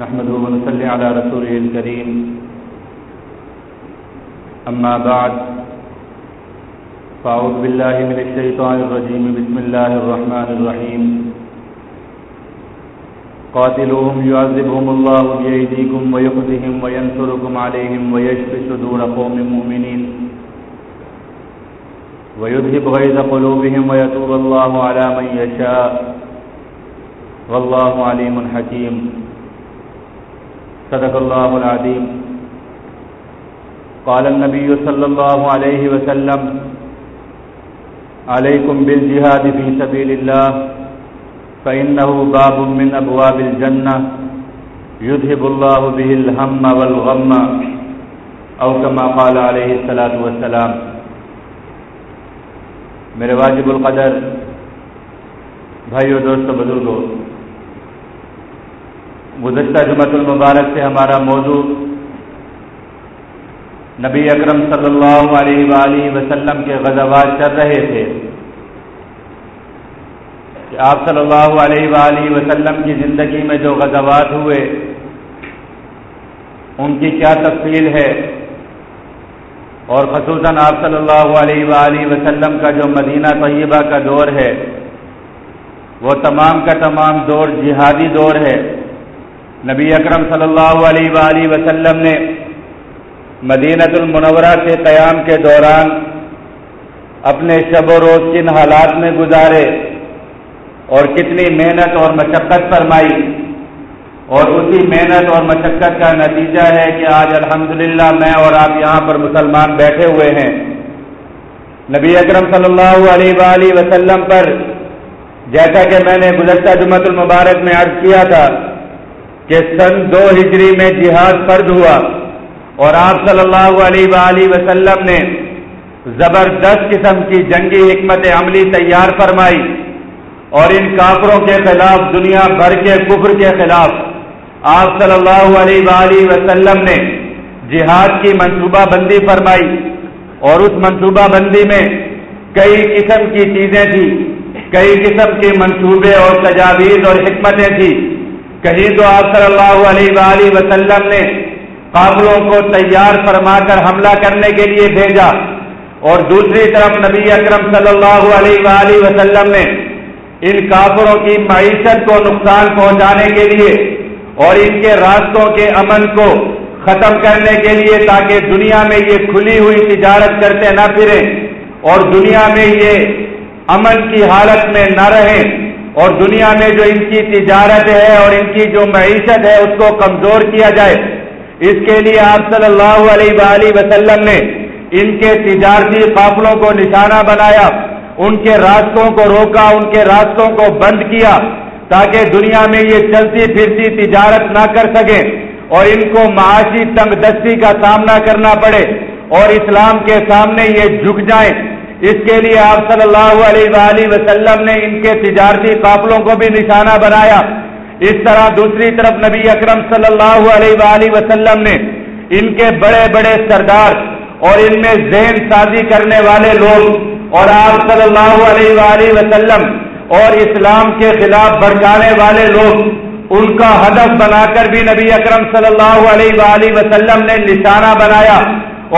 نحمده ونصلي على رسوله الكريم. أما بعد، فأعوذ بالله من الشيطان الرجيم. بسم الله الرحمن الرحيم. قاتلوهم، يعذبهم الله بأيديكم ويخذهم وينصركم عليهم ويشفي صدور قوم مؤمنين. ويذهب غيظ قلوبهم ويتوب الله على من يشاء. والله عليم حكيم. صدق الله العظيم قال النبي صلى الله عليه وسلم عليكم بالجهاد في سبيل الله فإنه باب من أبواب الجنة يذهب الله به الهم والغم أو كما قال عليه الصلاة والسلام. میرے واجب القدر، بھائیو دوستو بزرگو گزشتہ جمعۃ المبارک سے ہمارا موضوع نبی اکرم صلی اللہ علیہ وآلہ وسلم کے غزوات چل رہے تھے کہ آپ صلی اللہ علیہ وآلہ وسلم کی زندگی میں جو غزوات ہوئے، ان کی کیا تفصیل ہے؟ اور خصوصاً آپ صلی اللہ علیہ وآلہ وسلم کا جو مدینہ طیبہ کا دور ہے، وہ تمام کا تمام دور جہادی دور ہے۔ نبی اکرم صلی اللہ علیہ وآلہ وسلم نے مدینت المنورہ سے قیام کے دوران اپنے شب و روز کن حالات میں گزارے اور کتنی محنت اور مشقت فرمائی اور اسی محنت اور مشقت کا نتیجہ ہے کہ آج الحمدللہ میں اور آپ یہاں پر مسلمان بیٹھے ہوئے ہیں۔ نبی اکرم صلی اللہ علیہ وآلہ وسلم پر جیسا کہ میں نے گزشتہ جمعۃ المبارک میں عرض کیا تھا کہ سن دو ہجری میں جہاد فرد ہوا اور آپ صلی اللہ علیہ وآلہ وسلم نے زبردست قسم کی جنگی حکمت عملی تیار فرمائی اور ان کافروں کے خلاف، دنیا بھر کے کفر کے خلاف آپ صلی اللہ علیہ وآلہ وسلم نے جہاد کی منصوبہ بندی فرمائی اور اس منصوبہ بندی میں کئی قسم کی چیزیں تھیں، کئی قسم کے منصوبے اور تجاویز اور حکمتیں تھیں۔ کہیں تو آپ صلی اللہ علیہ وآلہ وسلم نے قابلوں کو تیار فرما کر حملہ کرنے کے لیے بھیجا اور دوسری طرف نبی اکرم صلی اللہ علیہ وآلہ وسلم نے ان کافروں کی معیشت کو نقصان پہنچانے کے لیے اور ان کے راستوں کے امن کو ختم کرنے کے لیے تاکہ دنیا میں یہ کھلی ہوئی تجارت کرتے نہ پھریں اور دنیا میں یہ امن کی حالت میں نہ رہیں۔ اور دنیا میں جو ان کی تجارت ہے اور ان کی جو معیشت ہے، اس کو کمزور کیا جائے۔ اس کے لیے آپ صلی اللہ علیہ وآلہ وسلم نے ان کے تجارتی قافلوں کو نشانہ بنایا، ان کے راستوں کو روکا، ان کے راستوں کو بند کیا تاکہ دنیا میں یہ چلتی پھرتی تجارت نہ کر سکیں اور ان کو معاشی تنگ دستی کا سامنا کرنا پڑے اور اسلام کے سامنے یہ جھک جائیں۔ اس کے لیے آپ صلی اللہ علیہ وآلہ وسلم نے ان کے تجارتی قافلوں کو بھی نشانہ بنایا۔ اس طرح دوسری طرف نبی اکرم صلی اللہ علیہ وآلہ وسلم نے ان کے بڑے بڑے سردار اور ان میں ذہن سازی کرنے والے لوگ اور آپ صلی اللہ علیہ وآلہ وسلم اور اسلام کے خلاف بھڑکانے والے لوگ، ان کا ہدف بنا کر بھی نبی اکرم صلی اللہ علیہ وآلہ وسلم نے نشانہ بنایا۔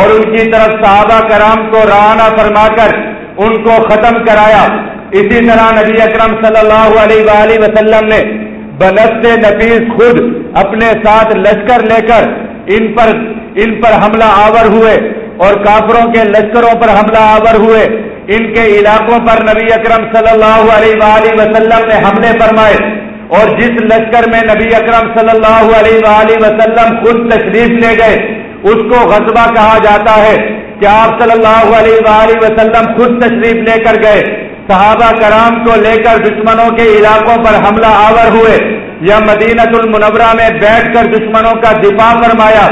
اور ان کی طرف صحابہ کرام کو روانہ فرما کر ان کو ختم کرایا۔ اسی طرح نبی اکرم صلی اللہ علیہ وآلہ وسلم نے بنست نفیس خود اپنے ساتھ لشکر لے کر ان پر ان پر حملہ آور ہوئے اور کافروں کے لشکروں پر حملہ آور ہوئے۔ ان کے علاقوں پر نبی اکرم صلی اللہ علیہ وآلہ وسلم نے حملے فرمائے اور جس لشکر میں نبی اکرم صلی اللہ علیہ وآلہ وسلم خود تشریف لے گئے اس کو غزبہ کہا جاتا ہے کہ آپ صلی اللہ علیہ وآلہ وسلم خود تشریف لے کر گئے۔ صحابہ کرام کو لے کر دشمنوں کے علاقوں پر حملہ آور ہوئے۔ یا مدینت المنورہ میں بیٹھ کر دشمنوں کا دفاع فرمایا۔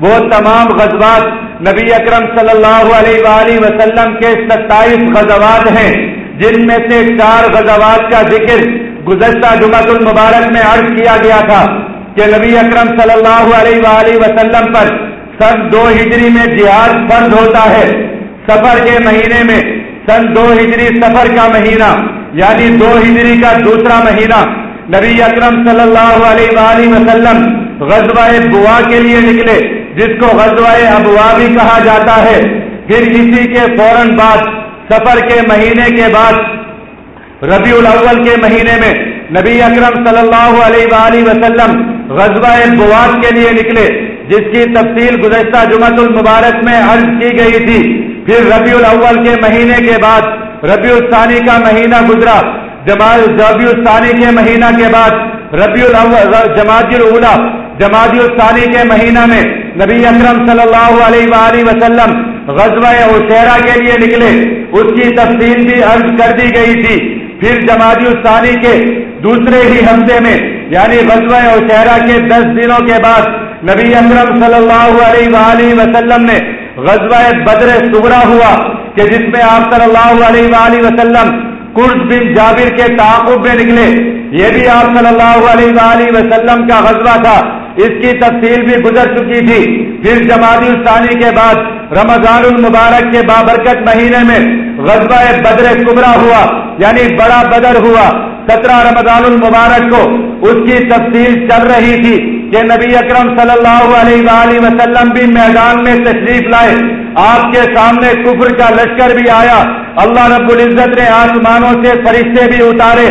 وہ تمام غزوات نبی اکرم صلی اللہ علیہ وآلہ وسلم کے ستائیس غزوات ہیں۔ جن میں سے چار غزوات کا ذکر گزشتہ جمعۃ المبارک میں عرض کیا گیا تھا کہ نبی اکرم صلی اللہ علیہ وآلہ وسلم پر سن دو ہجری میں جہاد فرض ہوتا ہے۔ سفر کے مہینے میں سن دو ہجری سفر کا مہینہ یعنی دو ہجری کا دوسرا مہینہ۔ نبی اکرم صلی اللہ علیہ وآلہ وسلم غزوہ بوا کے لیے نکلے، جس کو غزوہ ابوا بھی کہا جاتا ہے۔ پھر اسی کے فوراً بعد سفر کے مہینے کے بعد، ربیع الاول کے مہینے میں نبی اکرم صلی اللہ علیہ وآلہ وسلم غزوہ بواس کے لیے نکلے۔ جس کی تفصیل گزشتہ جمعت المبارک میں عرض کی گئی تھی، پھر ربیع الاول کے مہینے کے بعد، ربیع الثانی کا مہینہ گزرا ربیع الثانی کے مہینہ کے بعد، ربیع الاول، جماعت الاولا جماعت الثانی کے مہینہ میں نبی اکرم صلی اللہ علیہ وآلہ وسلم غزوہ عشیرہ کے لیے نکلے۔ اس کی تفصیل بھی عرض کر دی گئی تھی۔ پھر جماعت الثانی کے دوسرے ہی ہفتے میں یعنی غزوہ عشیرہ کے دس دنوں کے بعد نبی اکرم صلی اللہ علیہ وآلہ وسلم نے غزوہ بدر سگرا ہوا کہ جس میں آپ صلی اللہ علیہ وآلہ وسلم کرد بن جابر کے تعاقب میں نکلے۔ یہ بھی آپ صلی اللہ علیہ وآلہ وسلم کا غزوہ تھا۔ اس کی تفصیل بھی گزر چکی تھی۔ پھر جماعت الثانی کے بعد رمضان المبارک کے بابرکت مہینے میں غزبہ بدر کبرا ہوا یعنی بڑا بدر ہوا۔ سترہ رمضان المبارک کو اس کی تفصیل چل رہی تھی۔ کہ نبی اکرم صلی اللہ علیہ وآلہ وسلم بھی میدان میں تشریف لائے۔ آپ کے سامنے کفر کا لشکر بھی آیا۔ اللہ رب العزت نے آسمانوں سے فرشتے بھی اتارے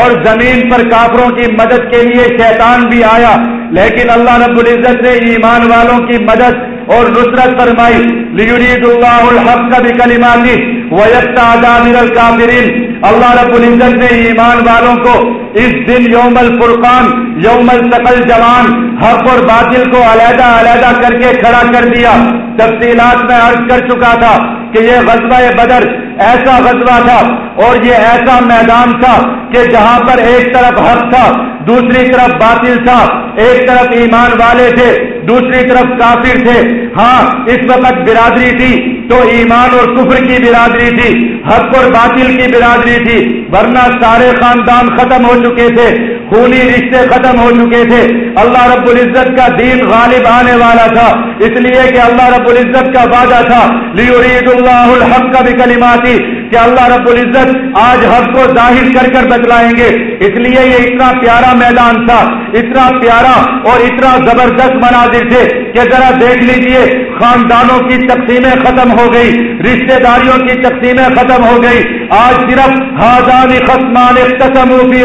اور زمین پر کافروں کی مدد کے لیے شیطان بھی آیا۔ لیکن اللہ رب العزت نے ایمان والوں کی مدد اور نصرت فرمائی۔ لیورید اللہ الحق کا بھی کلیماتی ویکتا آزاد الکافرین اللہ رب العزت نے ایمان والوں کو اس دن یوم الفرقان، یوم التقل جوان، حق اور باطل کو علیحدہ علیحدہ کر کے کھڑا کر دیا۔ تفصیلات میں عرض کر چکا تھا کہ یہ غزوہ بدر ایسا غزوہ تھا اور یہ ایسا میدان تھا کہ جہاں پر ایک طرف حق تھا، دوسری طرف باطل تھا۔ ایک طرف ایمان والے تھے، دوسری طرف کافر تھے۔ ہاں اس وقت برادری تھی تو ایمان اور کفر کی برادری تھی، حق اور باطل کی برادری تھی۔ ورنہ سارے خاندان ختم ہو چکے تھے، خونی رشتے ختم ہو چکے تھے۔ اللہ رب العزت کا دین غالب آنے والا تھا، اس لیے کہ اللہ رب العزت کا وعدہ تھا لیورید اللہ الحق کا بھی کلماتی کہ اللہ رب العزت آج حق کو ظاہر کر کر بتلائیں گے؟ اس لیے یہ اتنا پیارا میدان تھا، اتنا پیارا اور اتنا زبردست مناظر تھے کہ ذرا دیکھ لیجیے، خاندانوں کی تقسیمیں ختم ہو گئی رشتے داریوں کی تقسیمیں ختم ہو گئی۔ آج صرف ہاضان ہادانی خسمان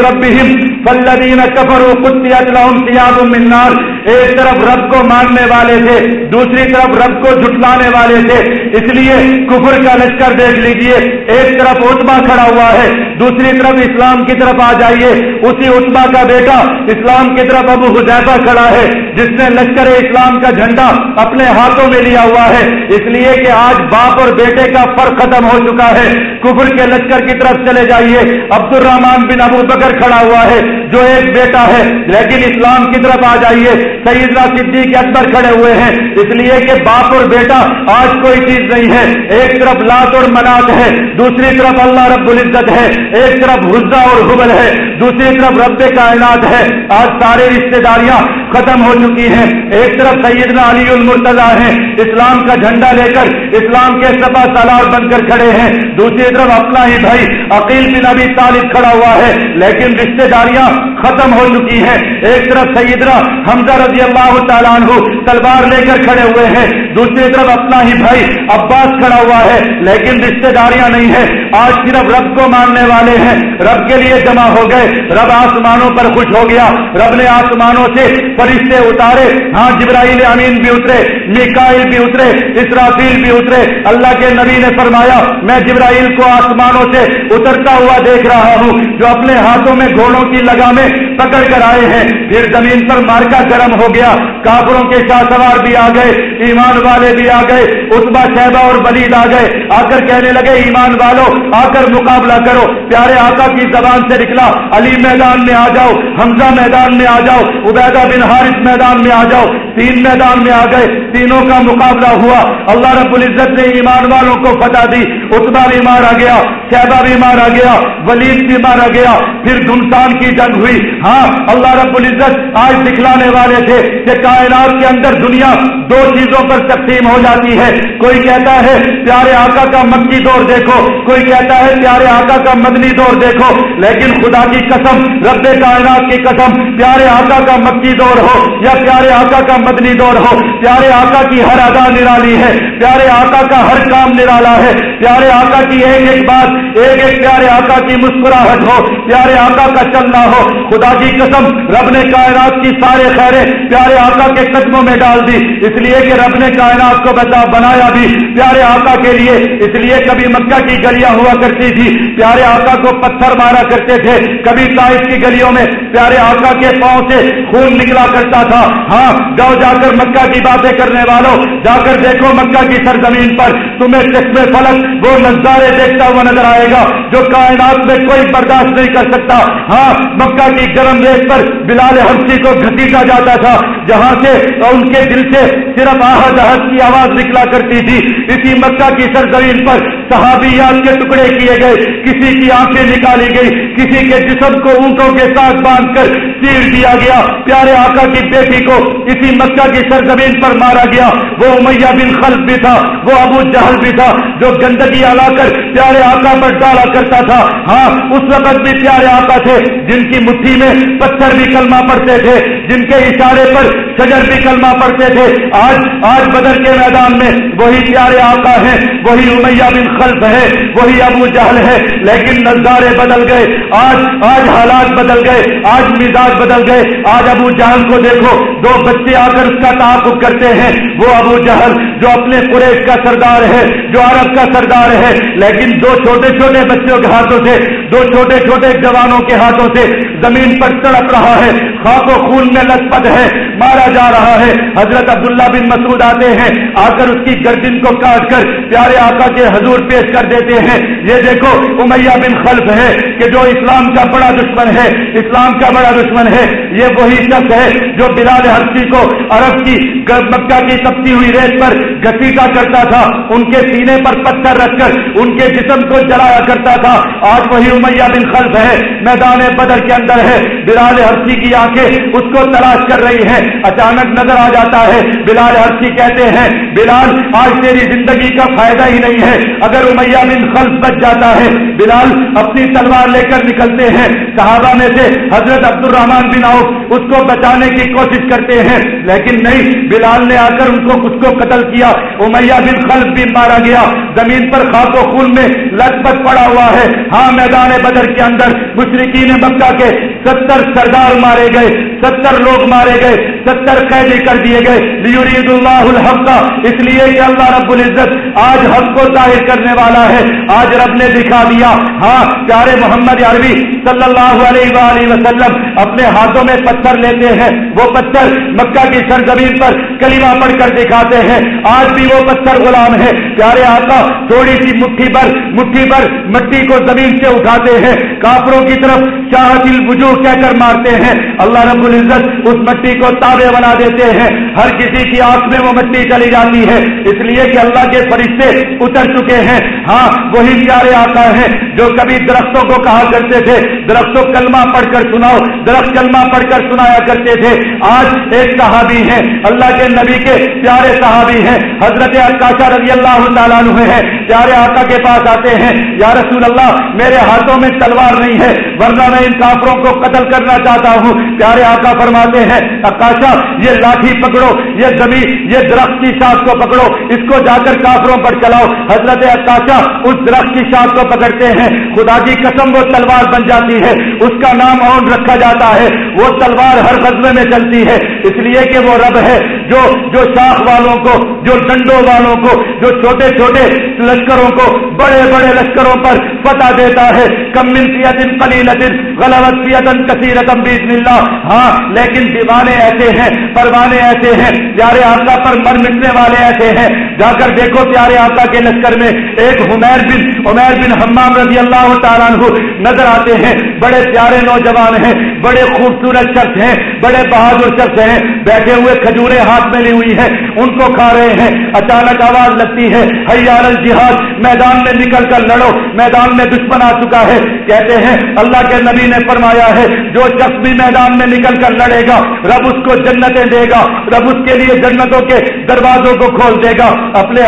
ربہم فلدین کفر و قطیت لہم سیاب من نار۔ ایک طرف رب کو ماننے والے تھے، دوسری طرف رب کو جھٹلانے والے تھے۔ اس لیے کفر کا لشکر دیکھ لیجیے ایک طرف اتبا کھڑا ہوا ہے، دوسری طرف اسلام کی طرف آ جائیے۔ اسی اتبا کا بیٹا اسلام کی طرف ابو حذیفہ کھڑا ہے، جس نے لشکر اسلام کا جھنڈا اپنے ہاتھوں میں لیا ہوا ہے۔ اس لیے کہ آج باپ اور بیٹے کا فرق ختم ہو چکا ہے۔ کفر کے لشکر کی طرف چلے جائیے۔ عبد الرحمان بن ابو بکر کھڑا ہوا ہے، جو ایک بیٹا ہے۔ لیکن اسلام کی طرف آ جائیے۔ سیدنا صدیق اکبر کھڑے ہوئے ہیں۔ اس لیے کہ باپ اور بیٹا آج کوئی چیز نہیں ہے۔ ایک طرف لات اور منات ہے، دوسری دوسری طرف اللہ رب العزت ہے، ایک طرف حزا اور حبل ہے، دوسری طرف رب کائنات ہے۔ آج سارے رشتے داریاں ختم ہو چکی ہیں۔ ایک طرف سیدنا علی المرتضی ہیں۔ اسلام کا جھنڈا لے کر اسلام کے سپا سالار بن کر کھڑے ہیں۔ دوسری طرف اپنا ہی بھائی عقیل بن ابھی طالب کھڑا ہوا ہے۔ لیکن رشتے داریاں ختم ہو چکی ہیں۔ ایک طرف سیدنا حمزہ رضی اللہ تعالیٰ عنہ تلوار لے کر کھڑے ہوئے ہیں۔ دوسری طرف اپنا ہی بھائی عباس کھڑا ہوا ہے۔ لیکن رشتے داریاں نہیں ہیں آج صرف رب کو ماننے والے ہیں۔ رب کے لیے جمع ہو گئے۔ رب آسمانوں پر خوش ہو گیا۔ رب نے آسمانوں سے فرشتے اتارے۔ ہاں جبرائیل امین بھی اترے۔ میکائل بھی اترے۔ اسرافیل بھی اترے۔ اللہ کے نبی نے فرمایا، میں جبرائیل کو آسمانوں سے اترتا ہوا دیکھ رہا ہوں، جو اپنے ہاتھوں میں گھوڑوں کی لگامیں پکڑ کر آئے ہیں۔ پھر زمین پر مارکا گرم ہو گیا۔ کافروں کے شاہ سوار بھی آ گئے۔ ایمان والے بھی آ گئے۔ اتبا شہبہ اور بلید آ گئے۔ آ کر کہنے لگے، ایمان والوں آ کر مقابلہ کرو۔ پیارے آقا کی زبان سے نکلا۔ علی میدان میں آ جاؤ، حمزہ میدان میں آ جاؤ، عبیدہ بن حارث میدان میں آ جاؤ۔ تین میدان میں آ گئے، تینوں کا مقابلہ ہوا۔ اللہ رب العزت نے ایمان والوں کو فتح دی۔ اتبا بھی مارا گیا شہبہ بھی مارا گیا، ولید بھی مارا گیا۔ پھر دمسان کی جنگ ہوئی۔ ہاں اللہ رب العزت آج دکھلانے والے تھے کہ کائنات کے اندر دنیا دو چیزوں پر تقسیم ہو جاتی ہے۔ کوئی کہتا ہے، پیارے آقا کا مکی دور دیکھو، کوئی کہتا ہے پیارے آقا کا مدنی دور دیکھو لیکن خدا کی قسم رب کائنات کی قسم پیارے آقا کا مکی دور ہو یا پیارے آقا کا مدنی دور ہو پیارے آقا کی ہر ادا نرالی ہے پیارے آقا کا ہر کام نرالا ہے پیارے آقا کی ایک ایک بات ایک ایک پیارے آقا کی مسکراہٹ ہو پیارے آقا کا چلنا ہو خدا کی قسم رب نے کائنات کی سارے خیرے پیارے آقا کے قدموں میں ڈال دی اس لیے کہ رب نے کائنات کو بتا بنایا بھی پیارے آقا کے لیے اس لیے کبھی مکہ کی گلیاں ہوا کرتی تھی، پیارے آقا کو پتھر مارا کرتے تھے۔ کبھی تائف کی گلیوں میں پیارے آقا کے پاؤں سے خون نکلا کرتا تھا۔ ہاں جاؤ جا کر مکہ کی باتیں کرنے والوں۔ جا کر دیکھو مکہ کی سرزمین پر تمہیں چشمے فلک وہ نظارے دیکھتا ہوا نظر آئے گا جو کائنات میں کوئی برداشت نہیں کر سکتا۔ ہاں مکہ کی گرم ریت پر بلال ہنسی کو گھسیٹا جاتا تھا، جہاں سے ان کے دل سے صرف آہد احد کی آواز نکلا کرتی تھی۔ اسی مکہ کی سرزمین پر صحابیات کے ٹکڑے کیے گئے، کسی کی آنکھیں نکالی گئی کسی کے جسم کو اونٹوں کے ساتھ باندھ کر سیر دیا گیا۔ پیارے آقا کی بیٹی کو اسی مکہ کی سرزمین پر مارا گیا۔ وہ امیہ بن خلف بھی تھا، وہ ابو جہل بھی تھا جو گندگی آ کر پیارے آقا پر ڈالا کرتا تھا۔ ہاں اس وقت بھی پیارے آقا تھے، جن کی مٹھی میں پتھر بھی کلمہ پڑتے تھے، جن کے اشارے پر شجر بھی کلمہ پڑتے تھے۔ آج آج بدر کے میدان میں وہی پیارے آقا ہیں، وہی امیہ بن خلف ہے، وہی ابو جہل ہے، لیکن نظارے بدل گئے۔ آج آج حالات بدل گئے، آج مزاج بدل گئے۔ آج ابو جہل کو دیکھو، دو بچے آ کر اس کا تعاقب کرتے ہیں۔ وہ ابو جہل جو اپنے قریش کا سردار ہے، جو عرب کا سردار ہے، لیکن دو چھوٹے چھوٹے بچوں کے ہاتھوں سے، دو چھوٹے چھوٹے جوانوں کے ہاتھوں سے زمین پر تڑپ رہا ہے خاک و خون میں لطپت ہے، مارا جا رہا ہے۔ حضرت عبداللہ بن مسعود آتے ہیں آ کر اس کی گردن کو کاٹ کر پیارے آقا کے حضور پیش کر دیتے ہیں۔ یہ دیکھو، امیہ بن خلف ہے کہ جو اسلام کا بڑا دشمن ہے، اسلام کا بڑا دشمن ہے۔ یہ وہی شخص ہے جو بلال ہرسی کو عرب کی مکہ کی تپتی ہوئی ریت پر گسیٹا کرتا تھا۔ ان کے سینے پر پتھر رکھ کر ان کے جسم کو جلایا کرتا تھا۔ آج وہی امیہ بن خلف ہے، میدان بدر کے اندر ہے، بلال ہرسی کی آنکھیں اس کو تلاش کر رہی ہیں۔ اچانک نظر آ جاتا ہے، بلال ہرسی کہتے ہیں، بلال، آج تیری زندگی کا فائدہ ہی نہیں ہے۔ اگر امیہ بن خلف بچ جاتا ہے، بلال اپنی تلوار لے کر نکلتے ہیں۔ صحابہ میں سے حضرت عبد الرحمان بن آؤ اس کو بچانے کی کوشش کرتے ہیں، لیکن نہیں، بلال نے آ کر ان کو اس کو قتل کیا۔ امیہ بن خلف بھی مارا گیا۔ زمین پر خاک و خون میں لت پڑا ہوا ہے۔ ہاں میدان بدر کے اندر مشرقین مکہ کے ستر سردار مارے گئے ستر لوگ مارے گئے ستر قیدی کر دیے گئے. لیورید اللہ الحق. کا اس لیے کہ اللہ رب العزت آج حق کو ظاہر کرنے والا ہے. آج رب نے دکھا دیا. ہاں پیارے محمد عربی صلی اللہ علیہ وآلہ وسلم اپنے ہاتھوں میں پتھر لیتے ہیں. وہ پتھر مکہ کی سرزمین پر کلمہ پڑھ کر دکھاتے ہیں. آج بھی وہ پتھر غلام ہے پیارے آقا، تھوڑی سی مٹھی پر مٹھی پر مٹی کو زمین سے اٹھاتے ہیں. کافروں کی طرف چاہت الوجوہ کہہ کر مارتے ہیں. اللہ رب العزت اس مٹی کو تاب تابع بنا دیتے ہیں۔ ہر کسی کی آنکھ میں وہ مٹی چلی جاتی ہے۔ اس لیے کہ اللہ کے فرشتے اتر چکے ہیں۔ ہاں وہی پیارے آتا ہے جو کبھی درختوں کو کہا کرتے تھے۔ درختوں کلمہ پڑھ کر سناؤ۔ درخت کلمہ پڑھ کر سنایا کرتے تھے۔ آج ایک صحابی ہیں۔ اللہ کے نبی کے پیارے صحابی ہیں۔ حضرت عکاشہ رضی اللہ تعالیٰ عنہ ہیں۔ پیارے آقا کے پاس آتے ہیں۔ یا رسول اللہ، میرے ہاتھوں میں تلوار نہیں ہے، ورنہ میں ان کافروں کو قتل کرنا چاہتا ہوں۔ پیارے آقا فرماتے ہیں اکاشا یہ لاٹھی پکڑو، یہ زمین، یہ درخت کی شاخ کو پکڑو، اس کو جا کر کافروں پر چلاؤ۔ حضرت عکاشہ اس درخت کی شاخ کو پکڑتے ہیں۔ خدا کی قسم وہ تلوار بن جاتی ہے، اس کا نام اون رکھا جاتا ہے۔ وہ تلوار ہر قصبے میں چلتی ہے۔ اس لیے کہ وہ رب ہے جو جو شاخ والوں کو، جو ڈنڈوں والوں کو، جو چھوٹے چھوٹے لشکروں کو، بڑے بڑے لشکروں پر فتح دیتا ہے۔ کم منفیت قلیلت غلط کثیرتم اللہ۔ ہاں لیکن دیوانے ایسے ہیں پروانے ایسے ہیں، پیارے آقا پر مر مٹنے والے ایسے ہیں۔ جا کر دیکھو پیارے آقا کے لشکر میں ایک حمیر بن عمیر بن حمام رضی اللہ تعالیٰ عنہ نظر آتے ہیں۔ بڑے پیارے نوجوان ہیں، بڑے خوبصورت شخص ہیں، بڑے بہادر شخص ہیں۔ بیٹھے ہوئے کھجورے ہاتھ میں لی ہوئی ہیں، ان کو کھا رہے ہیں۔ اچانک آواز لگتی ہے حیار الجہاد، میدان میں نکل کر لڑو، میدان میں دشمن آ چکا ہے۔ کہتے ہیں، اللہ کے نبی نے فرمایا ہے، جو شخص بھی میدان میں نکل کر لڑے گا، رب اس کو جنتیں دے گا، رب اس کے لیے جنتوں کے دروازوں کو کھول دے گا، اپنے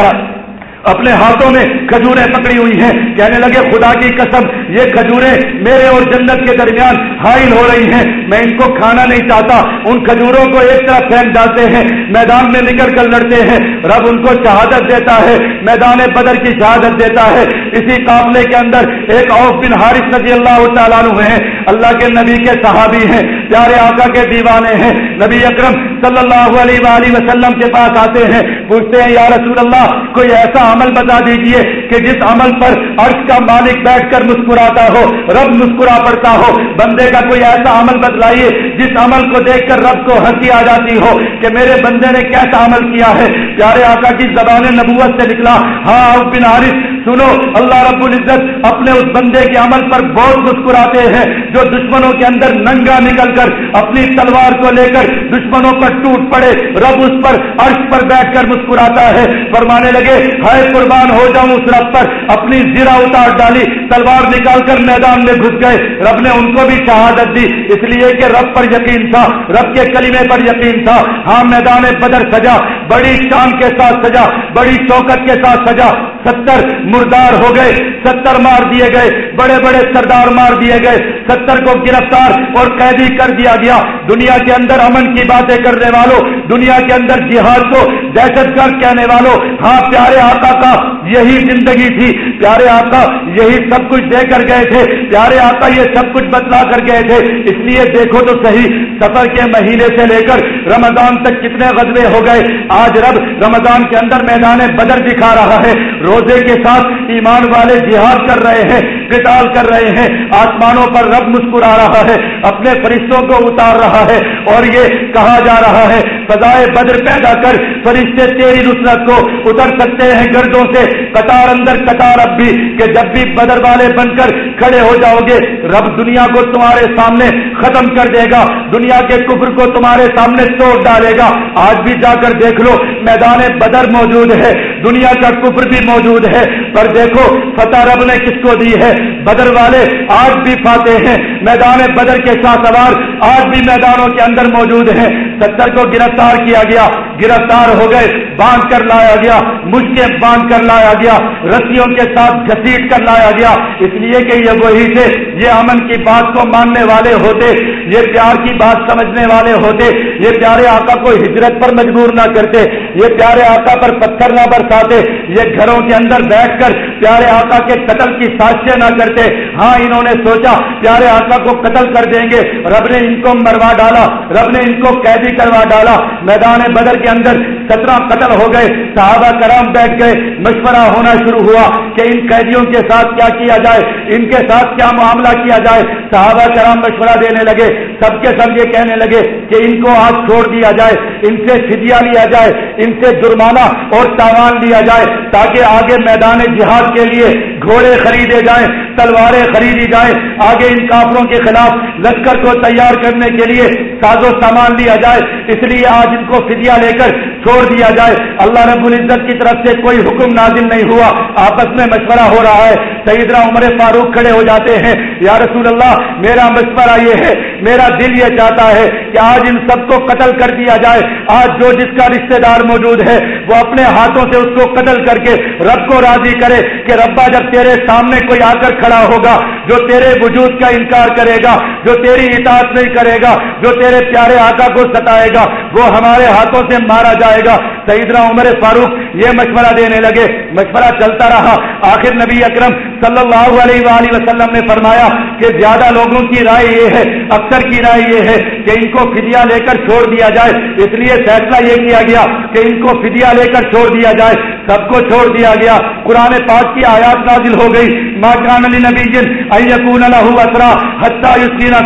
اپنے ہاتھوں میں کھجوریں پکڑی ہوئی ہیں۔ کہنے لگے، خدا کی قسم، یہ کھجوریں میرے اور جنت کے درمیان حائل ہو رہی ہیں۔ میں ان کو کھانا نہیں چاہتا۔ ان کھجوروں کو ایک طرف پھینک ڈالتے ہیں۔ میدان میں نکل کر لڑتے ہیں۔ رب ان کو شہادت دیتا ہے۔ میدان بدر کی شہادت دیتا ہے۔ اسی قابلے کے اندر ایک اوف بن حارث نبی اللہ تعالیٰ ہیں۔ اللہ کے نبی کے صحابی ہیں۔ پیارے آقا کے دیوانے ہیں۔ نبی اکرم صلی اللہ علیہ وآلہ وسلم کے پاس آتے ہیں۔ پوچھتے ہیں، یا رسول اللہ، کوئی ایسا عمل بتا دیجیے کہ جس عمل پر عرش کا مالک بیٹھ کر مسکراتا ہو، رب مسکرا پڑتا ہو، بندے کا کوئی ایسا عمل بتلائیے جس عمل کو دیکھ کر رب کو ہنسی آ جاتی ہو کہ میرے بندے نے کیسا عمل کیا ہے۔ پیارے آقا کی زبان نبوت سے نکلا ہاں بن عارف سنو، اللہ رب العزت اپنے اس بندے کے عمل پر بہت مسکراتے ہیں جو دشمنوں کے اندر ننگا نکل کر اپنی تلوار کو لے کر دشمنوں پر ٹوٹ پڑے، رب اس پر عرش پر بیٹھ کر مسکراتا ہے۔ فرمانے لگے، ہائے قربان ہو جاؤں اس رب پر، اپنی زیرہ اتار ڈالی، تلوار نکال کر میدان میں گھس گئے۔ رب نے ان کو بھی شہادت دی، اس لیے کہ رب پر یقین تھا، رب کے کلمے پر یقین تھا۔ ہاں میدان بدر سجا، بڑی شان کے ساتھ سجا، بڑی شوکت کے ساتھ سجا، ستر مردار ہو گئے، ستر مار دیے گئے، بڑے بڑے سردار مار دیے گئے، ستر کو گرفتار اور قیدی کر دیا گیا۔ دنیا کے اندر امن کی باتیں کرنے والوں دنیا کے اندر جہاد کو دہشت گرد کہنے والوں ہاں پیارے آقا کا یہی زندگی تھی، پیارے آقا یہی سب کچھ دے کر گئے تھے، پیارے آقا یہ سب کچھ بتلا کر گئے تھے۔ اس لیے دیکھو تو صحیح، سفر کے مہینے سے لے کر رمضان تک کتنے غزبے ہو گئے۔ آج رب رمضان کے اندر میدان بدر دکھا رہا ہے۔ روزے کے ساتھ ایمان والے جہاد کر رہے ہیں۔ قتال کر رہے ہیں۔ آسمانوں پر رب مسکرا رہا ہے، اپنے فرشتوں کو اتار رہا ہے اور یہ کہا جا رہا ہے، فضائے بدر پیدا کر، فرشتے تیری نصرت کو اتر سکتے ہیں گردوں سے۔ قطار اندر قطار اب بھی، کہ جب بھی بدر والے بن کر کھڑے ہو جاؤ گے، رب دنیا کو تمہارے سامنے ختم کر دے گا۔ دنیا کے کفر کو تمہارے سامنے توڑ ڈالے گا۔ آج بھی جا کر دیکھ لو، میدان بدر موجود ہے، دنیا کا کفر بھی موجود ہے۔ پر دیکھو، فتح رب نے کس کو دی ہے؟ بدر والے آج بھی فاتح ہیں۔ میدان بدر کے ساتھ سوار آج بھی میدانوں کے اندر موجود ہیں۔ ستر کو گرفتار کیا گیا۔ گرفتار ہو گئے، باندھ کر لایا گیا۔ مشکل باندھ کر لایا گیا۔ رسیوں کے ساتھ گھسیٹ کر لایا گیا۔ اس لیے کہ یہ وہی تھے، یہ امن کی بات کو ماننے والے ہوتے، یہ پیار کی بات سمجھنے والے ہوتے۔ یہ پیارے آقا کو ہجرت پر مجبور نہ کرتے۔ یہ پیارے آقا پر پتھر نہ برساتے۔ یہ گھروں کے اندر بیٹھ کر پیارے آقا کے قتل کی سازشیں نہ کرتے۔ ہاں انہوں نے سوچا، پیارے آقا کو قتل کر دیں گے۔ رب نے ان کو مروا ڈالا۔ رب نے ان کو قیدی کروا ڈالا۔ میدان بدر کے اندر سترہ قتل ہو گئے۔ صحابہ کرام بیٹھ گئے۔ مشورہ ہونا شروع ہوا کہ ان قیدیوں کے ساتھ کیا کیا جائے، ان کے ساتھ کیا معاملہ کیا جائے۔ صحابہ کرام مشورہ دینے لگے۔ سب کے سب یہ کہنے لگے کہ ان کو آج چھوڑ دیا جائے، ان سے فدیا لیا جائے، ان سے جرمانہ اور تاوان لیا جائے تاکہ آگے میدان جہاد کے لیے گھوڑے خریدے جائیں، تلواریں خریدی جائیں۔ آگے ان کافروں کے خلاف لشکر کو تیار کرنے کے لیے ساز و سامان لیا جائے۔ اس لیے آج ان کو فدیا لے کر چھوڑ دیا جائے۔ اللہ رب العزت کی طرف سے کوئی حکم نازل نہیں ہوا۔ آپس میں مشورہ ہو رہا ہے۔ سیدنا عمر فاروق کھڑے ہو جاتے ہیں۔ یا رسول اللہ، میرا مشورہ یہ ہے میرا دل یہ چاہتا ہے کہ آج ان سب کو قتل کر دیا جائے۔ آج جو جس کا رشتہ دار موجود ہے، وہ اپنے ہاتھوں سے اس کو قتل کر کے رب کو راضی کرے کہ ربا جب تیرے سامنے کوئی آ کر کھڑا ہوگا، جو تیرے وجود کا انکار کرے گا، جو تیری اطاعت نہیں کرے گا، جو تیرے پیارے آقا کو ستائے گا، وہ ہمارے ہاتھوں سے مارا جائے گا۔ سیدنا عمر فاروق یہ مشورہ دینے لگے۔ مشورہ چلتا رہا۔ آخر نبی اکرم صلی اللہ علیہ وآلہ وسلم نے فرمایا کہ زیادہ لوگوں کی رائے یہ ہے، اکثر کی رائے یہ ہے کہ ان کو فدیا لے کر چھوڑ دیا جائے۔ اس لیے فیصلہ یہ کیا گیا کہ ان کو فدیا لے کر چھوڑ دیا جائے۔ سب کو چھوڑ دیا گیا۔ قرآن پاک کی آیات نازل ہو گئی۔ ماں کان علی نبی جن اسرا حتیٰ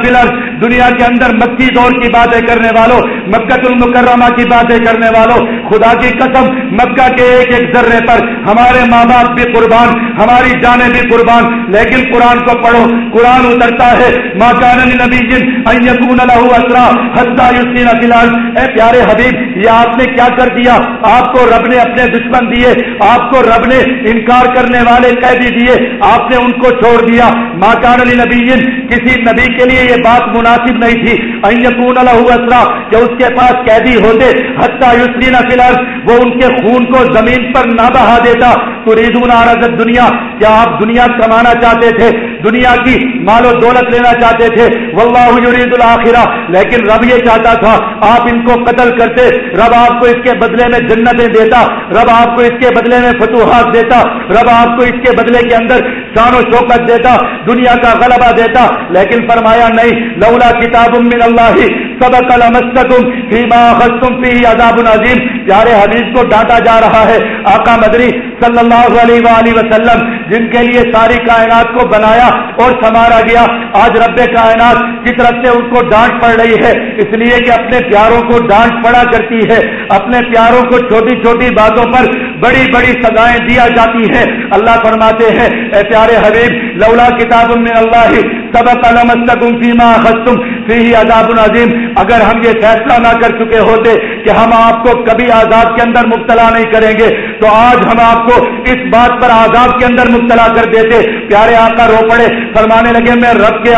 فلر دنیا کے اندر مکی دور کی باتیں کرنے والوں مکت المکرمہ کی باتیں کرنے والوں۔ خدا کی قسم، مکہ کے ایک ایک ذرے پر ہمارے ماں باپ بھی قربان، ہماری جانیں بھی قربان۔ لیکن قرآن کو پڑھو، قرآن اترتا ہے۔ ماں کان نبی جن اسرا حسا یوسین فلال اے پیارے حبیب، یہ آپ نے کیا کر دیا؟ آپ کو رب نے اپنے دشمن دیے، آپ کو رب نے انکار کرنے والے قیدی دیے، آپ نے ان کو چھوڑ دیا۔ ماں کان علی نبی کسی نبی کے لیے یہ بات مناسب نہیں تھی۔ اسرا کہ اس کے پاس قیدی ہوتے، حتیٰ یسرین فلر وہ ان کے خون کو زمین پر نہ بہا دیتا۔ تو ریزون عرض دنیا کیا آپ دنیا کمانا چاہتے تھے؟ دنیا کی مال و دولت لینا چاہتے تھے، واللہ یرید الاخرہ۔ لیکن رب یہ چاہتا تھا، آپ ان کو قتل کرتے، رب آپ کو اس کے بدلے میں جنتیں دیتا، رب آپ کو اس کے بدلے میں فتوحات دیتا، رب آپ کو اس کے بدلے کے اندر شان و شوکت دیتا، دنیا کا غلبہ دیتا۔ لیکن فرمایا نہیں، لولا کتاب من اللہ سبق لمستکم فیما خستم فی عذاب عظیم۔ پیارے حدیث کو ڈانٹا جا رہا ہے، آقا مدری صلی اللہ علیہ وآلہ وسلم، جن کے لیے ساری کائنات کو بنایا اور سنوارا گیا۔ آج رب کائنات کی طرف سے ان کو ڈانٹ پڑ رہی ہے، اس لیے کہ اپنے پیاروں کو ڈانٹ پڑا کرتی ہے۔ اپنے پیاروں کو چھوٹی چھوٹی باتوں پر بڑی بڑی سزائیں دیا جاتی ہیں۔ اللہ فرماتے ہیں، اے پیارے حبیب، لولا کتاب من اللہ، سبق لمستکم فیما خستم فی عذاب عظیم۔ اگر ہم یہ فیصلہ نہ کر چکے ہوتے کہ ہم آپ کو کبھی آزاد کے اندر مبتلا نہیں کریں گے، تو آج ہم آپ کو اس بات پر آزاد کے اندر مبتلا کر دیتے۔ پیارے آقا رو پڑے، فرمانے لگے، میں رب کے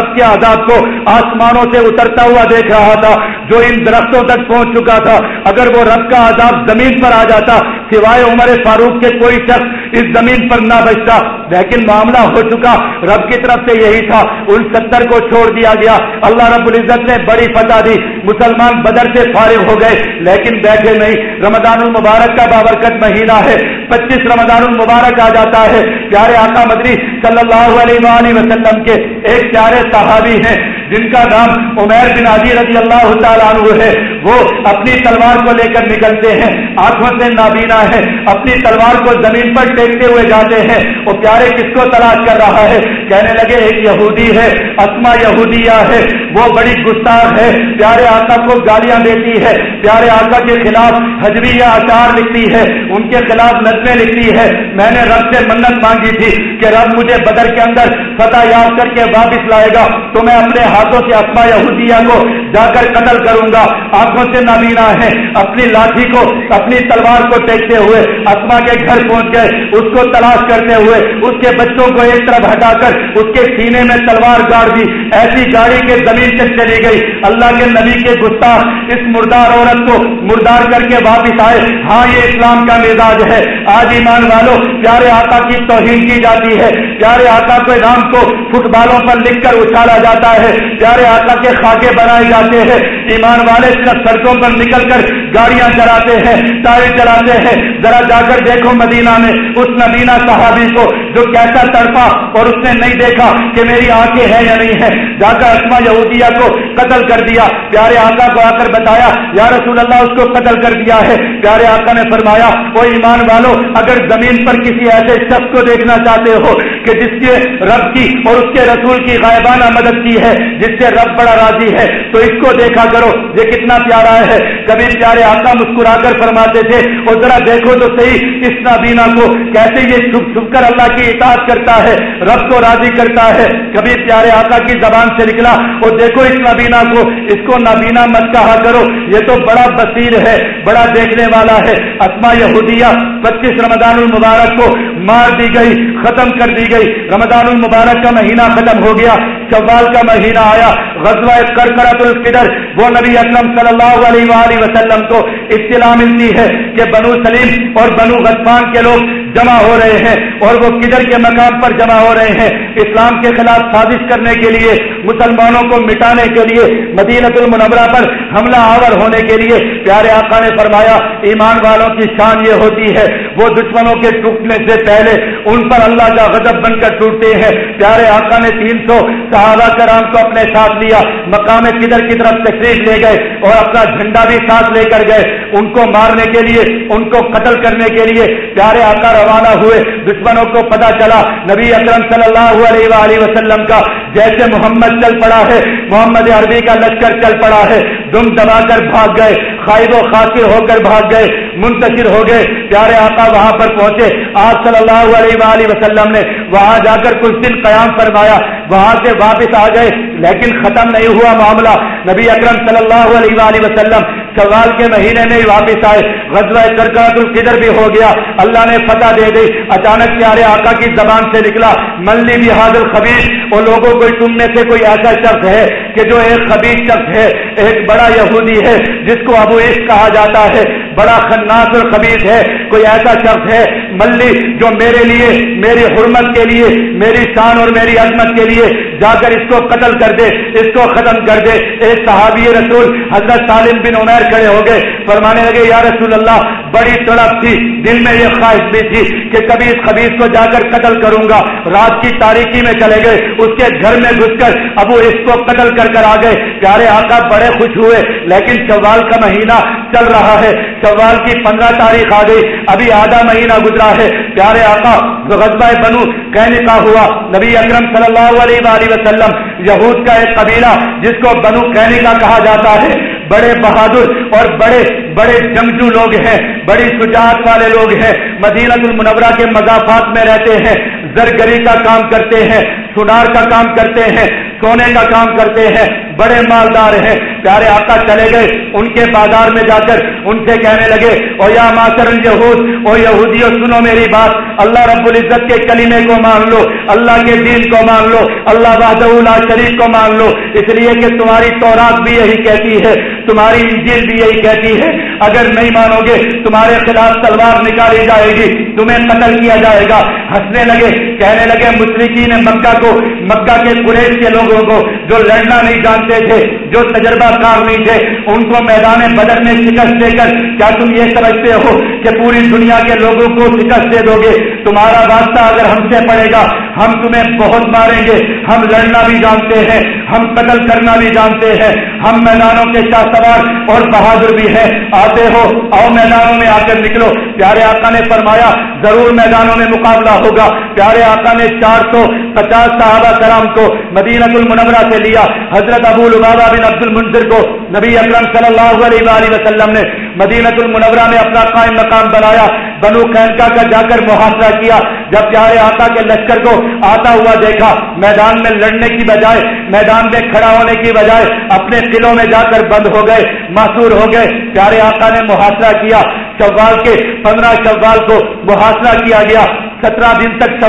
رب کے آزاد کو آسمانوں سے اترتا ہوا دیکھ رہا تھا، جو ان درختوں تک پہنچ چکا تھا۔ اگر وہ رب کا آزاد زمین پر آ جاتا، سوائے عمر فاروق کے کوئی شخص اس زمین پر نہ بچتا۔ لیکن معاملہ ہو چکا، رب کی طرف سے یہی تھا۔ ان ستر کو چھوڑ دیا گیا۔ اللہ رب العزت نے بڑی فتح دی۔ مسلمان بدر سے فارغ ہو گئے، لیکن بیٹھے نہیں۔ رمضان المبارک کا بابرکت مہینہ ہے۔ پچیس رمضان المبارک آ جاتا ہے۔ پیارے آقا مدری صلی اللہ علیہ وآلہ وسلم کے ایک پیارے صحابی ہیں۔ جن کا نام عمیر بن عزی رضی اللہ تعالیٰ عنہ ہے، وہ اپنی تلوار کو لے کر نکلتے ہیں، آنکھوں سے نابینا ہے، اپنی تلوار کو زمین پر ٹیکتے ہوئے جاتے ہیں۔ وہ پیارے کس کو تلاش کر رہا ہے؟ کہنے لگے، ایک یہودی ہے اسما یہودیہ ہے، وہ بڑی گستاخ ہے، پیارے آقا کو گالیاں دیتی ہے، پیارے آقا کے خلاف حجری یا اچار لکھتی ہے، ان کے خلاف نظمیں لکھتی ہے۔ میں نے رب سے منت مانگی تھی کہ رب مجھے بدر کے اندر فتح یاد کر کے واپس لائے گا، تو میں اپنے ہاتھ ہاتھوں سے اسما یہودیہ کو جا کر قتل کروں گا۔ آنکھوں سے نابینا ہے۔ اپنی لاٹھی کو، اپنی تلوار کو ٹیکتے ہوئے اسما کے گھر پہنچ گئے۔ اس کو تلاش کرتے ہوئے اس کے بچوں کو ایک طرف ہٹا کر اس کے سینے میں تلوار گاڑ دی۔ ایسی گاڑی کے زمین تک چلی گئی۔ اللہ کے نبی کے گستاخ اس مردار عورت کو مردار کر کے واپس آئے۔ ہاں یہ اسلام کا مزاج ہے۔ آج ایمان والوں پیارے آقا کی توہین کی جاتی ہے۔ پیارے آقا کے نام کو فٹ بالوں پر لکھ کر اچھالا جاتا ہے۔ پیارے آقا کے خاکے بنائے جاتے ہیں۔ ایمان والے صرف سڑکوں پر نکل کر گاڑیاں چلاتے ہیں تارے چلاتے ہیں۔ ذرا جا کر دیکھو مدینہ میں اس نبینا صحابی کو جو کیسا تڑپا اور اس نے نہیں دیکھا کہ میری آنکھیں ہیں یا نہیں ہے جا کر اسما یہودیہ کو قتل کر دیا۔ پیارے آقا کو آ کر بتایا، یا رسول اللہ، اس کو قتل کر دیا ہے۔ پیارے آقا نے فرمایا وہ ایمان والو، اگر زمین پر کسی ایسے شخص کو دیکھنا چاہتے ہو کہ جس کے رب کی اور اس کے رسول کی غائبانہ مدد کی ہے، جس سے رب بڑا راضی ہے، تو اس کو دیکھا کرو یہ کتنا پیارا ہے۔ کبھی پیارے آقا مسکرا کر فرماتے تھے، اور ذرا دیکھو تو صحیح، اس نابینا کو کیسے یہ چھپ چھپ کر اللہ کی اطاعت کرتا ہے، رب کو راضی کرتا ہے۔ کبھی پیارے آقا کی زبان سے نکلا، اور دیکھو اس نابینا کو، اس کو نابینا مت کہا کرو۔ یہ تو بڑا بصیر ہے، بڑا دیکھنے والا ہے۔ اسما یہودیہ، پچیس رمضان المبارک کو مار دی گئی، ختم کر دی گئی۔ رمضان المبارک کا مہینہ ختم ہو گیا چوبال کا مہینہ آیا۔ غزوہ کرکرت الفدر وہ نبی علم صلی اللہ علیہ وآلہ وسلم کو اطلاع ملتی ہے کہ بنو سلیم اور بنو غطفان کے لوگ جمع ہو رہے ہیں اور وہ کدھر کے مقام پر جمع ہو رہے ہیں؟ اسلام کے خلاف سازش کرنے کے لیے، مسلمانوں کو مٹانے کے لیے مدینت المنورہ پر حملہ آور ہونے کے لیے۔ پیارے آقا نے فرمایا، ایمان والوں کی شان یہ ہوتی ہے، وہ دشمنوں کے ٹوٹنے سے پہلے ان پر اللہ کا غضب بن کر ٹوٹتے ہیں۔ پیارے آقا نے تین سو صحابہ کرام کو اپنے ساتھ لیا، مقام کدھر کی طرف تشریف لے گئے اور اپنا جھنڈا بھی ساتھ لے کر گئے۔ ان کو مارنے کے لیے، ان کو قتل کرنے کے لیے۔ پیارے آقا روانہ ہوئے، دشمنوں کو پتا چلا، نبی اکرم صلی اللہ علیہ وآلہ وسلم کا جیسے محمد چل پڑا ہے، محمد عربی کا لشکر چل پڑا ہے، دم دبا کر بھاگ گئے، خائب و خاصر ہو کر بھاگ گئے، منتشر ہو گئے، پیارے آقا وہاں پر پہنچے۔ آج صلی اللہ علیہ وآلہ وسلم نے وہاں جا کر کچھ دن قیام فرمایا، وہاں سے واپس آ گئے، لیکن ختم نہیں ہوا معاملہ۔ نبی اکرم صلی اللہ علیہ وآلہ وسلم سوال کے مہینے میں واپس آئے، غزوہ کرکرت القدر بھی ہو گیا، اللہ نے فتح دے گئی۔ اچانک پیارے آقا کی زبان سے نکلا۔ ملی بھی حاضر خبیر اور لوگوں کو، تم میں سے کوئی ایسا شخص ہے کہ جو ایک خبیر شخص ہے، ایک بڑا یہودی ہے، جس کو ابو عشق کہا جاتا ہے۔ بڑا خناس اور خبیص ہے، کوئی ایسا شخص ہے، ملی، جو میرے لیے، میری حرمت کے لیے، میری شان اور میری عظمت کے لیے جا کر اس کو قتل کر دے، اس کو ختم کر دے۔ ایک صحابی رسول، حضرت سالم بن عمیر کھڑے ہو گئے، فرمانے لگے، یا رسول اللہ، بڑی تڑپ تھی، دل میں یہ خواہش بھی تھی کہ کبھی اس خبیص کو جا کر قتل کروں گا۔ رات کی تاریخی میں چلے گئے، اس کے گھر میں گھس کر ابو اس کو قتل کر کر آ گئے۔ پیارے آقا بڑے خوش ہوئے، لیکن چوال کا مہینہ چل رہا ہے۔ چوال کی پندرہ تاریخ آ گئی۔ ابھی آدھا مہینہ گزرا ہے۔ پیارے آقا غزبہ بنو کہنے کا ہوا۔ نبی اکرم صلی اللہ علیہ وآلہ وسلم، یہود کا ایک قبیلہ جس کو بنو کہنے کا کہا جاتا ہے۔ بڑے بہادر اور بڑے بڑے جنگجو لوگ ہیں۔ بڑی شجاعت والے لوگ ہیں۔ مدینہ المنورہ کے مضافات میں رہتے ہیں۔ زرگری کا کام کرتے ہیں۔ سنار کا کام کرتے ہیں، سونے کا کام کرتے ہیں، بڑے مالدار ہیں۔ پیارے آقا چلے گئے، ان کے بازار میں جا کر ان سے کہنے لگے، او یا ماسر یہود، او یہودیو، سنو میری بات، اللہ رب العزت کے کلیمے کو مان لو، اللہ کے دین کو مان لو، اللہ وحدہ شریف کو مان لو۔ اس لیے کہ تمہاری تورات بھی یہی کہتی ہے، تمہاری انجیل بھی یہی کہتی ہے۔ اگر نہیں مانو گے، تمہارے خلاف تلوار نکالی جائے گی، تمہیں قتل کیا جائے گا۔ ہنسنے لگے، کہنے لگے مشرقین مکہ کو، مکہ کے قریش کے لوگوں کو جو لڑنا نہیں جانتے تھے، جو تجربہ کار نہیں تھے، ان کو میدان بدر میں شکست دے کر کیا تم یہ سمجھتے ہو کہ پوری دنیا کے لوگوں کو شکست دے دو گے؟ تمہارا واسطہ اگر ہم سے پڑے گا، ہم تمہیں بہت ماریں گے۔ ہم لڑنا بھی جانتے ہیں، ہم قتل کرنا بھی جانتے ہیں۔ ہم میدانوں کے شاہ سوار اور بہادر بھی ہیں۔ آتے ہو، آؤ میدانوں میں آ کر نکلو۔ پیارے آقا نے فرمایا، ضرور میدانوں میں مقابلہ ہوگا۔ پیارے آقا نے چار سو پچاس صحابہ کرام کو مدینہ المنورہ سے لیا۔ حضرت ابو البابا بن عبد المنظر کو نبی اکرم صلی اللہ علیہ وآلہ وسلم نے مدینہ المنورہ میں اپنا قائم مقام بنایا۔ بنو خینکا کا جا کر محاصرہ کیا۔ جب پیارے آقا کے لشکر کو آتا ہوا دیکھا، میدان میں لڑنے کی بجائے، میدان میں کھڑا ہونے کی بجائے اپنے دلوں میں جا کر بند ہو گئے، معصور ہو گئے۔ پیارے آقا نے محاصرہ کیا۔ چوال کے پندرہ چوال کو محاصرہ کیا گیا۔ سترہ دن تک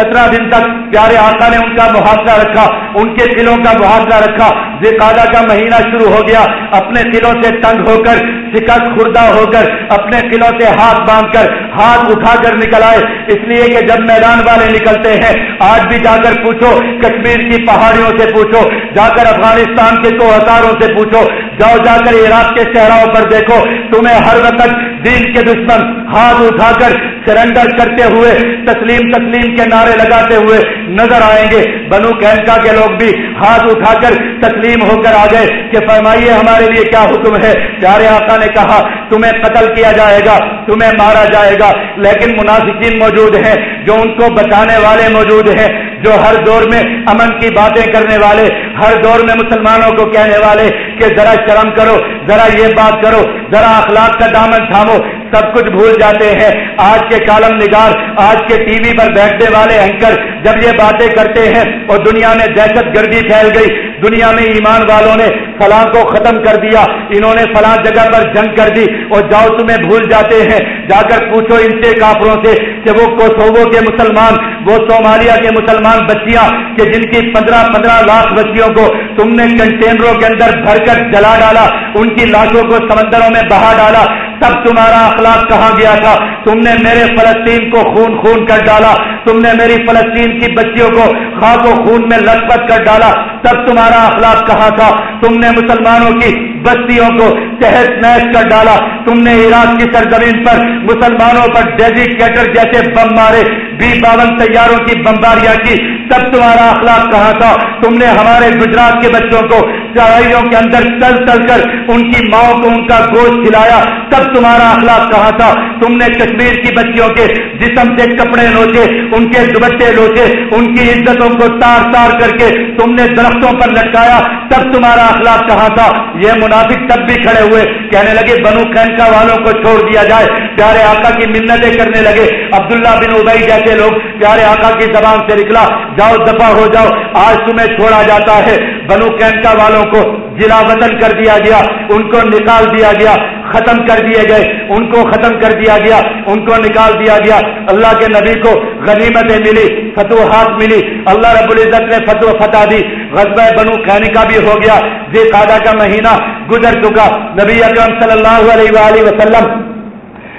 سترہ دن تک پیارے آقا نے ان کا محاصرہ رکھا، ان کے دلوں کا محاصرہ رکھا۔ زکادہ کا مہینہ شروع ہو گیا۔ اپنے دلوں سے تنگ ہو کر، شکست خوردہ ہو کر، اپنے قلعوں سے ہاتھ باندھ کر ہاتھ اٹھا کر نکل آئے۔ اس لیے کہ جب میدان والے نکلتے ہیں، آج بھی جا کر پوچھو، کشمیر کی پہاڑیوں سے پوچھو، جا کر افغانستان کے تو ہزاروں سے پوچھو، جاؤ، جا کر عراق کے چہراؤں پر دیکھو۔ تمہیں ہر وقت دین کے دشمن ہاتھ اٹھا کر سرنڈر کرتے ہوئے تسلیم تسلیم کے نعرے لگاتے ہوئے نظر آئیں گے۔ بنو کینکا کے لوگ بھی ہاتھ اٹھا کر تسلیم ہو کر آ گئے کہ فرمائیے ہمارے لیے کیا حکم ہے۔ پیارے آقا نے کہا، تمہیں قتل کیا جائے گا، تمہیں مارا جائے گا، لیکن منافقین موجود ہیں جو ان کو بچانے والے موجود ہیں۔ جو ہر دور میں امن کی باتیں کرنے والے، ہر دور میں مسلمانوں کو کہنے والے کہ ذرا شرم کرو، ذرا یہ بات کرو، ذرا اخلاق کا دامن تھامو، سب کچھ بھول جاتے ہیں۔ آج کے کالم نگار، آج کے ٹی وی پر بیٹھنے والے اینکر جب یہ باتیں کرتے ہیں اور دنیا میں دہشت گردی پھیل گئی دنیا میں ایمان والوں نے فلاں کو ختم کر دیا، انہوں نے فلاں جگہ پر جنگ کر دی اور جاؤ تمہیں بھول جاتے ہیں۔ جا کر پوچھو ان سے کافروں سے کہ وہ کوسوبو کے مسلمان، وہ صومالیہ کے مسلمان بچیاں کہ جن کی پندرہ پندرہ لاکھ بچیوں کو تم نے کنٹینروں کے اندر بھر کر جلا ڈالا، ان کی لاشوں کو سمندروں میں بہا ڈالا۔ تب تمہارا اخلاق کہاں گیا تھا؟ تم نے میرے فلسطین کو خون خون کر ڈالا۔ تم نے میری فلسطین کی بچیوں کو خاک و خون میں لطپت کر ڈالا، تب تمہارا اخلاق کہاں تھا؟ تم نے مسلمانوں کی بستیوں کو تحت نیش کر ڈالا۔ تم نے عراق کی سرزمین پر مسلمانوں پر ڈیزیکیٹر جیسے بم مارے بی باون تیاروں کی بمباریاں کی۔ تب تمہارا اخلاق کہاں تھا۔ تم نے ہمارے گجرات کے بچوں کو چڑھائیوں کے اندر چل چل کر ان کی ماں کو ان کا گوشت کھلایا۔ تب تمہارا اخلاق کہاں تھا۔ تم نے کشمیر کی بچیوں کے جسم سے کپڑے لوچے ان کے دوبٹے لوچے ان کی عزتوں کو تار تار کر کے تم نے درختوں پر لٹکایا۔ تب تمہارا اخلاق کہاں تھا۔ یہ منافق تب بھی کھڑے ہوئے، کہنے لگے، بنو کینکا والوں کو چھوڑ دیا جائے۔ پیارے آقا کی منتیں کرنے لگے۔ عبداللہ بن ابئی جیسے لوگ پیارے آقا کی زبان سے نکلا۔ جاؤ، دفاع ہو جاؤ۔ آج تمہیں چھوڑا جاتا ہے۔ بنو کینکا والوں کو جلا وطن کر دیا گیا۔ ان کو نکال دیا گیا۔ ختم کر دیے گئے۔ ان کو ختم کر دیا گیا۔ ان کو نکال دیا گیا۔ اللہ کے نبی کو غنیمتیں ملی، فتوحات ملی۔ اللہ رب العزت نے فتو فتح دی۔ غزبہ بنو خینی کا بھی ہو گیا۔ جی قادہ کا مہینہ گزر چکا۔ نبی اکرم صلی اللہ علیہ وآلہ وسلم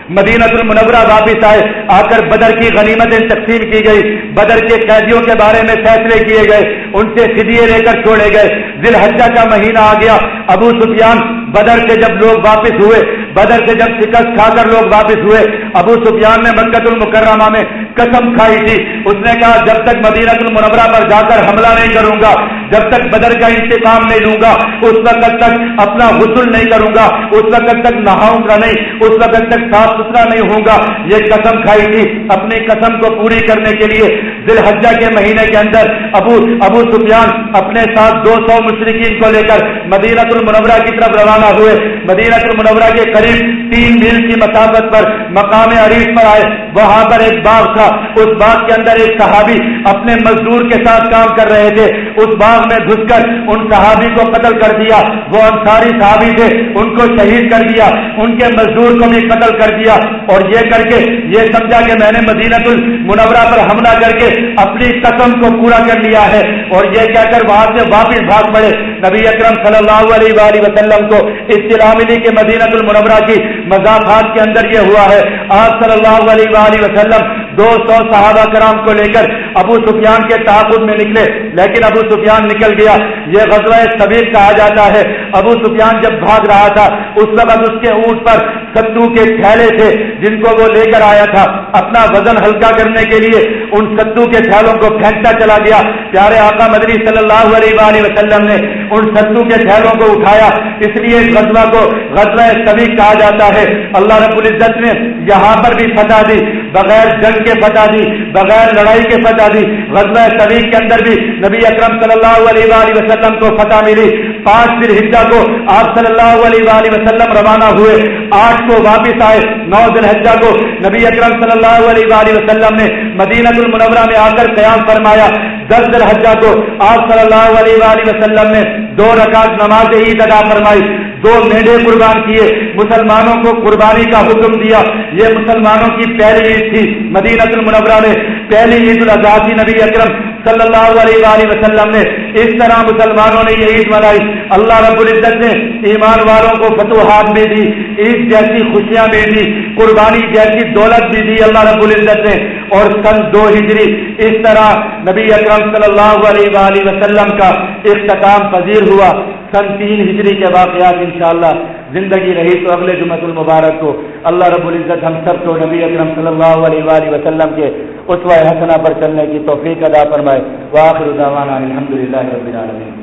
مدینہ المنورہ واپس آئے، آ کر بدر کی غنیمتیں تقسیم کی گئی بدر کے قیدیوں کے بارے میں فیصلے کیے گئے، ان سے فدیے لے کر چھوڑے گئے۔ ذی الحجہ کا مہینہ آ گیا۔ ابو سفیان بدر سے جب لوگ واپس ہوئے بدر سے جب شکست کھا کر لوگ واپس ہوئے، ابو سفیان نے مکت المکرمہ میں قسم کھائی تھی۔ اس نے کہا، جب تک مدینت المنورہ پر جا کر حملہ نہیں کروں گا، جب تک بدر کا انتقام نہیں لوں گا، اس وقت تک اپنا غسل نہیں کروں گا، اس وقت تک نہاؤں گا نہیں، اس وقت تک صاف ستھرا نہیں ہوں گا۔ یہ قسم کھائی تھی اپنی قسم کو پوری کرنے کے لیے۔ دل حجہ کے مہینے کے اندر ابو ابو سفیان اپنے ساتھ دو سو مشرقین کو لے کر مدینت المنورہ کی طرف روانہ ہوئے۔ مدینت المنورہ کے قریب قریب تین میل کی مسافت پر مقام عریف پر آئے۔ وہاں پر ایک باغ تھا۔ اس باغ کے اندر ایک صحابی اپنے مزدور کے ساتھ کام کر رہے تھے۔ اس باغ میں گھس کر ان صحابی کو قتل کر دیا۔ وہ انصاری صحابی تھے۔ ان کو شہید کر دیا۔ ان کے مزدور کو بھی قتل کر دیا۔ اور یہ کر کے یہ سمجھا کہ میں نے مدینت المنورہ پر حملہ کر کے اپنی قسم کو پورا کر لیا ہے۔ اور یہ کہہ کر وہاں سے واپس بھاگ پڑے۔ نبی اکرم صلی اللہ علیہ وآلہ وسلم کو اطلاع ملی کہ مدینت المنورہ کی مضافات کے اندر یہ ہوا ہے۔ آج صلی اللہ علیہ وآلہ وسلم دو سو صحابہ کرام کو لے کر ابو سفیان کے تعاقب میں نکلے، لیکن ابو سفیان نکل گیا۔ یہ غزوہ طبیل کہا جاتا ہے۔ ابو سفیان جب بھاگ رہا تھا، اس وقت اس کے اونٹ پر ستو کے تھیلے تھے، جن کو وہ لے کر آیا تھا۔ اپنا وزن ہلکا کرنے کے لیے ان ستو کے تھیلوں کو پھینکتا چلا گیا۔ پیارے آقا مدری صلی اللہ علیہ وسلم نے ان ستو کے تھیلوں کو اٹھایا۔ اس لیے غزوہ کو غزوہ طبی کہا جاتا ہے۔ اللہ رب العزت نے یہاں پر بھی فتح دی۔ بغیر جنگ کے فتح دی، بغیر لڑائی کے فتح دی۔ غزوہ طبی کے اندر بھی نبی اکرم صلی اللہ علیہ وآلہ وسلم کو فتح ملی۔ پانچ دن ہجا کو آپ صلی اللہ علیہ وآلہ وسلم روانہ ہوئے۔ آٹھ کو واپس آئے۔ نو دن حجا کو نبی اکرم صلی اللہ علیہ وآلہ وسلم نے مدینہ المنورہ میں آ کر قیام فرمایا۔ دس دن حجا کو آپ صلی اللہ علیہ وآلہ وسلم نے دو رکعت نماز عید ادا فرمائی۔ دو میڈے قربان کیے، مسلمانوں کو قربانی کا حکم دیا۔ یہ مسلمانوں کی پہلی عید تھی۔ مدینہ المنورہ میں پہلی عید الاضحیٰ تھی نبی اکرم صلی اللہ علیہ وآلہ وسلم نے اس طرح مسلمانوں نے یہ عید منائی۔ اللہ رب العزت نے ایمان والوں کو فتوحات بھی دی، عید جیسی خوشیاں بھی دی، قربانی جیسی دولت بھی دی اللہ رب العزت نے۔ اور سن دو ہجری اس طرح نبی اکرم صلی اللہ علیہ وآلہ وسلم کا اختتام پذیر ہوا۔ سن تین ہجری کے واقعات انشاءاللہ زندگی رہی تو اگلے جمعۃ المبارک کو اللہ رب العزت ہم سب کو نبی اکرم صلی اللہ علیہ وآلہ وسلم کے اسوہ حسنہ پر چلنے کی توفیق ادا فرمائے۔ واخر دعوانا الحمد للہ رب العالمین۔